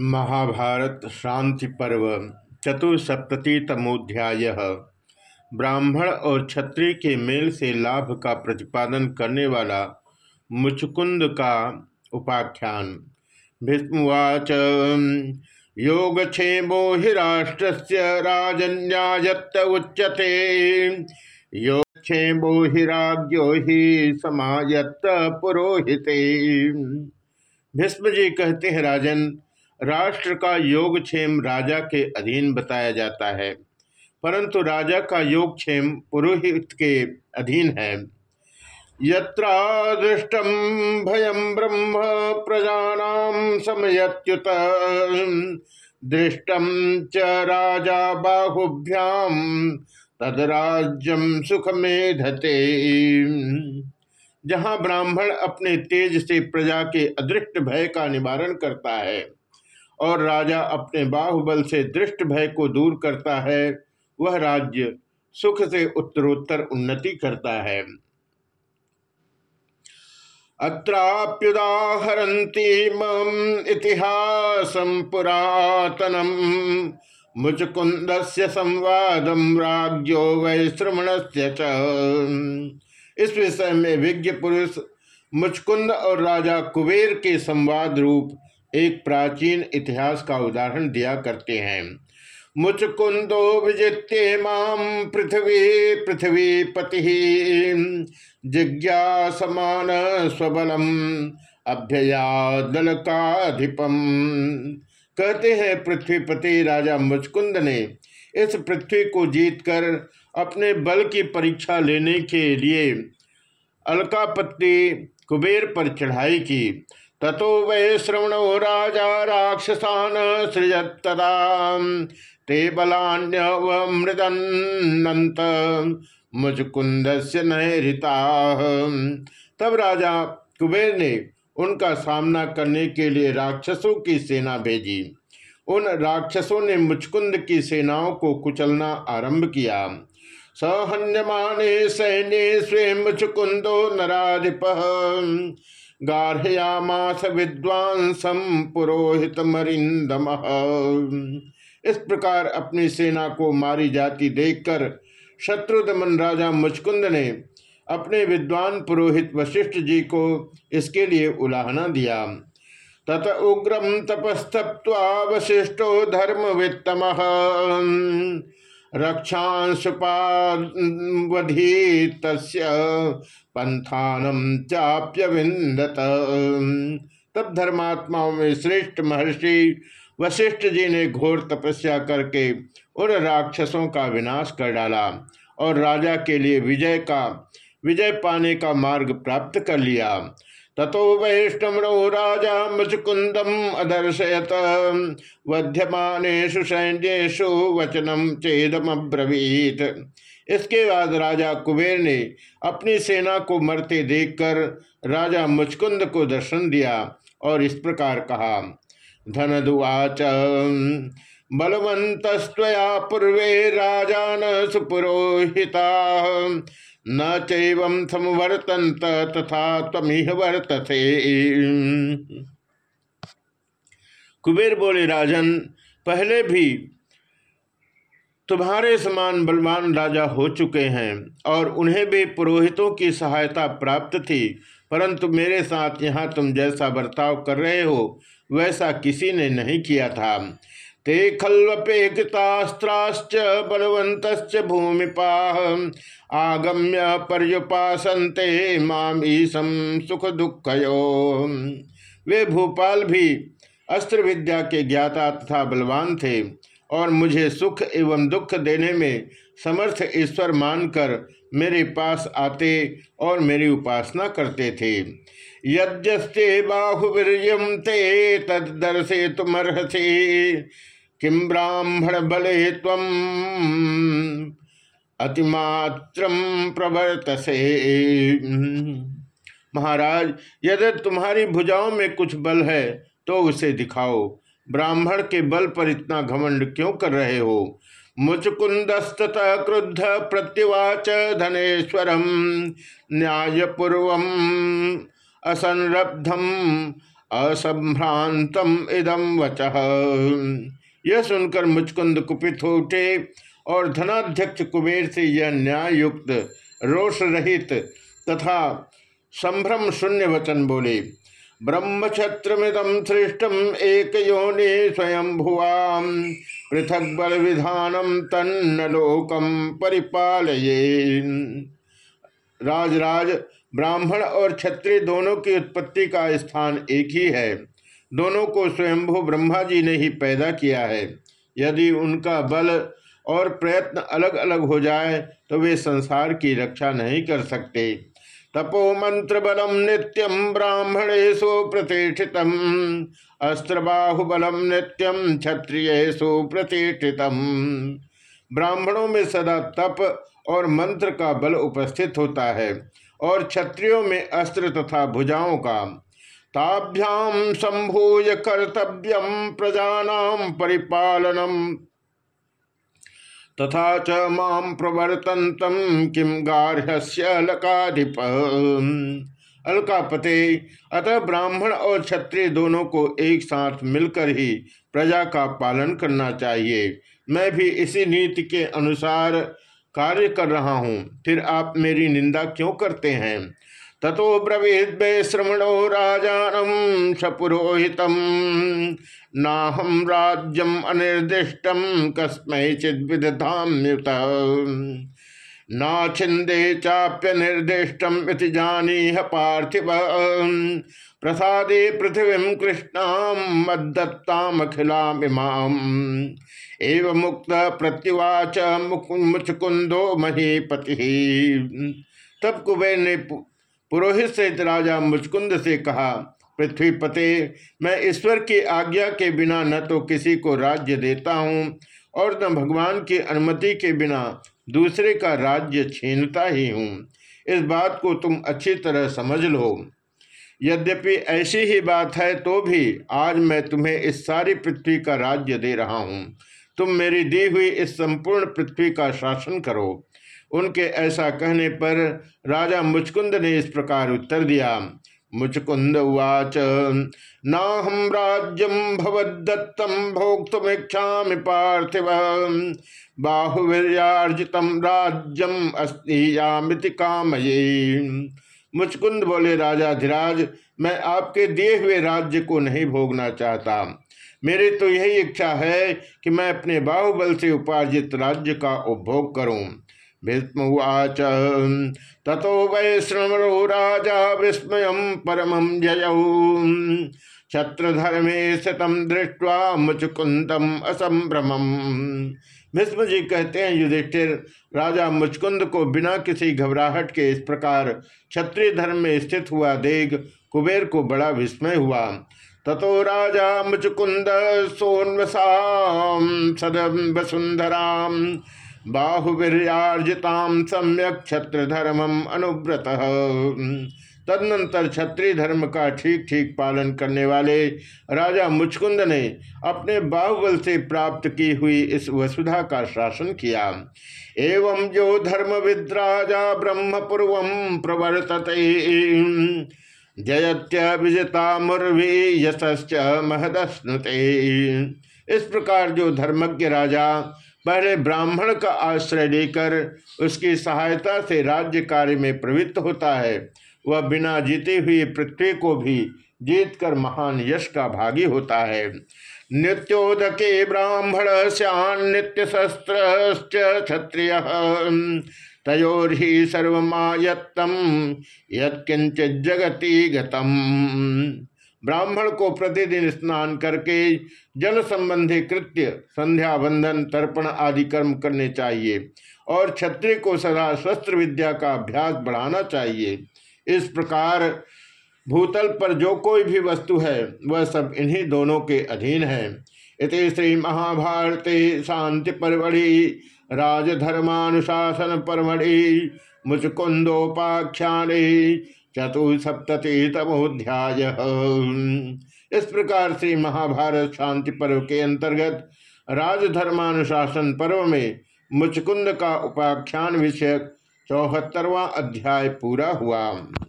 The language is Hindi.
महाभारत शांति पर्व चतुसप्ततितमोध्याय ब्राह्मण और क्षत्रिय के मेल से लाभ का प्रतिपादन करने वाला मुचकुंद का उपाख्यान। भीष्मवाच योगक्षेमो हि राष्ट्र राजन्यायत्त उच्यते। योगक्षेमो हि राज्यो हि समायत्त पुरोहिते। भीष्म जी कहते हैं, राजन राष्ट्र का योगक्षेम राजा के अधीन बताया जाता है। परंतु राजा का योगक्षेम पुरोहित के अधीन है। यदृष्टम भयम ब्रह्म प्रजा समयत्युत दृष्टम च राजा बाहुभ्याम तदराज्यम सुख मेधते जहाँ ब्राह्मण अपने तेज से प्रजा के अदृष्ट भय का निवारण करता है और राजा अपने बाहुबल से दृष्ट भय को दूर करता है, वह राज्य सुख से उत्तरोत्तर उन्नति करता है। अत्राप्युदाहरती मम इतिहास पुरातनम। मुचकुंद संवादम राज्यो वैश्रमण इस विषय में विज्ञ पुरुष मुचकुंद और राजा कुबेर के संवाद रूप एक प्राचीन इतिहास का उदाहरण दिया करते हैं। मुचकुंदो विजित्य माम पृथ्वी पृथ्वी पति। जिज्ञासमान स्वबलम अभ्यया काधिपम कहते हैं पृथ्वीपति राजा मुचकुंद ने इस पृथ्वी को जीतकर अपने बल की परीक्षा लेने के लिए अलकापति कुबेर पर चढ़ाई की। ततो वै श्रवणो राजा राक्षसान सृजत्तदा। ते बलान्यवमृदन्नंत मुचकुंद से नहरिता तब राजा कुबेर ने उनका सामना करने के लिए राक्षसों की सेना भेजी। उन राक्षसों ने मुचकुंद की सेनाओं को कुचलना आरंभ किया। सहन्यमाने सैन्य स्वयं मुचकुंदो नाधिप गार्हयामास विद्वांसम पुरोहित मरिंदम। इस प्रकार अपनी सेना को मारी जाती देखकर शत्रुदमन राजा मुचकुंद ने अपने विद्वान पुरोहित वशिष्ठ जी को इसके लिए उलाहना दिया। तत उग्रम तपस्तप्वा वशिष्ठो धर्म वित्तम रक्षांशुपावधी पंथानम चाप्य विंदत तब धर्मात्माओं में श्रेष्ठ महर्षि वशिष्ठ जी ने घोर तपस्या करके उन राक्षसों का विनाश कर डाला और राजा के लिए विजय का, विजय पाने का मार्ग प्राप्त कर लिया। ततो वैष्णवो राजा मुचकुंदम अदर्शयत। वध्यमानेशु सैन्यु वचनम चेदमब्रवीत। इसके बाद राजा कुबेर ने अपनी सेना को मरते देखकर राजा मुचकुंद को दर्शन दिया और इस प्रकार कहा, धनदुवाच बलवंतस्तया पूर्वे राजान सुपुरोहिता। न चैवं समवर्तंत तथा तमिह वर्तथे कुबेर बोले, राजन, पहले भी तुम्हारे समान बलवान राजा हो चुके हैं और उन्हें भी पुरोहितों की सहायता प्राप्त थी, परंतु मेरे साथ यहाँ तुम जैसा बर्ताव कर रहे हो, वैसा किसी ने नहीं किया था। ते खल्वपेक्षतास्त्राश्च बलवंत भूमिपा आगम्य पर्युपासन्ते माम सुख दुखयो वे भूपाल भी अस्त्र विद्या के ज्ञाता तथा बलवान थे और मुझे सुख एवं दुख देने में समर्थ ईश्वर मानकर मेरे पास आते और मेरी उपासना करते थे। यद्यस्ते बाहुवीर ते तदर्शे तुमर्हसे किम ब्राह्मण बले तम अतिमात्र प्रवर्तसे। महाराज, यदि तुम्हारी भुजाओं में कुछ बल है तो उसे दिखाओ। ब्राह्मण के बल पर इतना घमंड क्यों कर रहे हो? मुचकुंदस्त क्रुद्ध प्रत्युवाच धनेश्वरम न्यायपूर्व असंरब्धम असंभ्रांतम इदम वच। यह सुनकर मुचकुंद कुपित हो उठे और धनाध्यक्ष कुबेर से यह न्याय युक्त रोष रहित तथा संभ्रम शून्य वचन बोले ब्रह्मक्षत्रमिदम सृष्टम एक योनि स्वयं भुआ पृथक बल विधानम तन्न लोकम परिपालये राजराज, ब्राह्मण और क्षत्रिय दोनों की उत्पत्ति का स्थान एक ही है। दोनों को स्वयंभू ब्रह्मा जी ने ही पैदा किया है। यदि उनका बल और प्रयत्न अलग अलग हो जाए तो वे संसार की रक्षा नहीं कर सकते। तपो मंत्र बलम नित्यम ब्राह्मणेशु प्रतिष्ठित अस्त्र बाहुबलम नित्यम क्षत्रियु प्रतिष्ठित ब्राह्मणों में सदा तप और मंत्र का बल उपस्थित होता है और क्षत्रियों में अस्त्र तथा भुजाओं का। ताभ्याम संभूय कर्तव्यम प्रजानाम परिपालनम तथा च माम प्रवर्तनतम किम गार्हस्य लकाधिप अलकापते, अतः ब्राह्मण और क्षत्रिय दोनों को एक साथ मिलकर ही प्रजा का पालन करना चाहिए। मैं भी इसी नीति के अनुसार कार्य कर रहा हूँ। फिर आप मेरी निंदा क्यों करते हैं? ततो ब्रवीद श्रवणो राजानम सपुरोहित नाहम राज्यम अनिर्दिष्ट, कस्म चिदधाम्युत ना छिंदे चाप्य निर्दिष्ट जानीह पार्थिव। प्रसादे पृथ्वी कृष्णा मद्दत्तामखिलामिमाम एवं मुक्त प्रत्युवाच मुचकुंदो महीपति। तब कुबेर ने पुरोहित सहित राजा मुचकुंद से कहा पृथ्वी पते मैं ईश्वर की आज्ञा के बिना न तो किसी को राज्य देता हूँ और न भगवान की अनुमति के बिना दूसरे का राज्य छीनता ही हूँ। इस बात को तुम अच्छी तरह समझ लो। यद्यपि ऐसी ही बात है तो भी आज मैं तुम्हें इस सारी पृथ्वी का राज्य दे रहा हूँ। तुम मेरी दी हुई इस संपूर्ण पृथ्वी का शासन करो। उनके ऐसा कहने पर राजा मुचकुंद ने इस प्रकार उत्तर दिया, मुचकुंद उवाच ना हम राज्यम भवदत्तम भोक्तुमीक्षा पार्थिव बाहुवीर्यार्जितम राज्यम अस्थियामिति कामये। मुचकुंद बोले, राजा धीराज, मैं आपके दिए हुए राज्य को नहीं भोगना चाहता। मेरी तो यही इच्छा है कि मैं अपने बाहुबल से उपार्जित राज्य का उपभोग करूँ। भीष्मवाच ततो वैश्रमो राजा विस्मय परम जय। छत्रधर्मे स्थितम दृष्टवा मुचकुंदम असंभ्रम भीष्म जी कहते हैं, युधिष्ठिर, राजा मुचकुंद को बिना किसी घबराहट के इस प्रकार क्षत्रिय धर्म में स्थित हुआ देख कुबेर को बड़ा विस्मय हुआ। ततो राजा मुचकुंद सोन्वसा सदम वसुंधराम बाहुवीर्यार्जिताम सम्यक क्षत्र धर्मम अनुव्रत। तदनंतर क्षत्रिय धर्म का ठीक ठीक पालन करने वाले राजा मुचकुंद ने अपने बाहुबल से प्राप्त की हुई इस वसुधा का शासन किया। एवं जो धर्म विद्राजा ब्रह्म पूर्व प्रवर्तते। जयत्य विजता मुर्वी यश्च महदस्नुते। इस प्रकार जो धर्मज्ञ राजा पहले ब्राह्मण का आश्रय लेकर उसकी सहायता से राज्य कार्य में प्रवृत्त होता है। वह बिना जीते हुए पृथ्वी को भी जीत कर महान यश का भागी होता है। नित्योदके ब्राह्मण श्यान नित्य शस्त्र क्षत्रिय। तयोर ही सर्वमायत्तम यत्किंचित जगती गतम। ब्राह्मण को प्रतिदिन स्नान करके जल संबंधी कृत्य, संध्या बंधन, तर्पण आदि कर्म करने चाहिए और क्षत्रिय को सदा शस्त्र विद्या का अभ्यास बढ़ाना चाहिए। इस प्रकार भूतल पर जो कोई भी वस्तु है, वह सब इन्हीं दोनों के अधीन है। इति श्री महाभारते शांति परवड़ी राजधर्मानुशासन परमढ़ि मुचकुंदोपाख्याने चतुसप्तति तमोध्याय इस प्रकार से महाभारत शांति पर्व के अंतर्गत राजधर्मानुशासन पर्व में मुचकुंद का उपाख्यान विषयक चौहत्तरवा अध्याय पूरा हुआ।